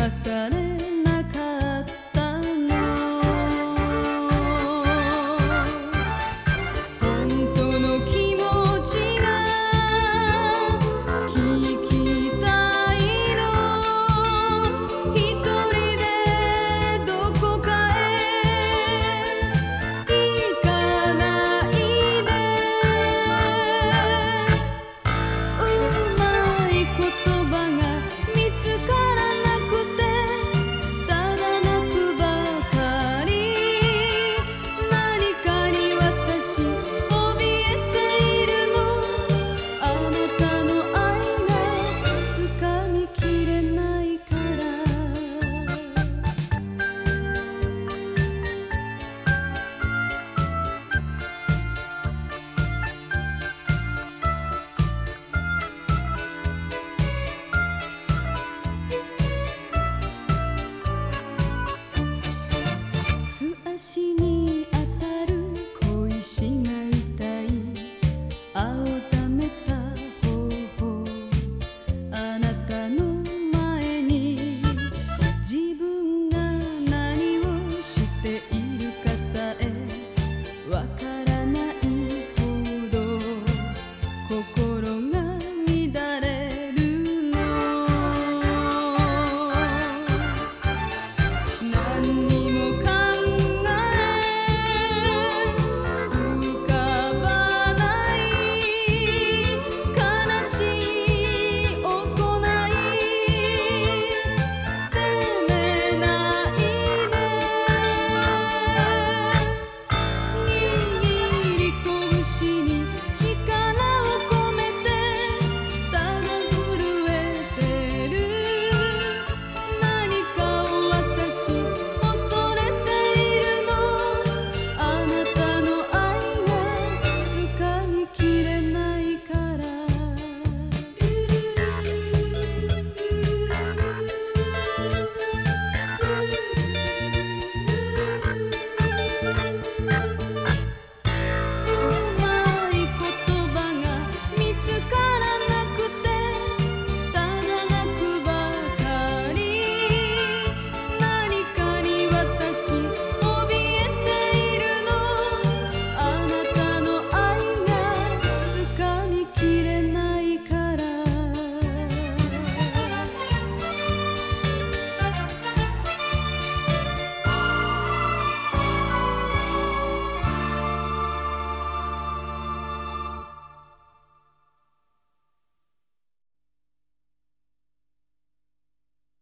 masane 足に当たる小石が痛い。青空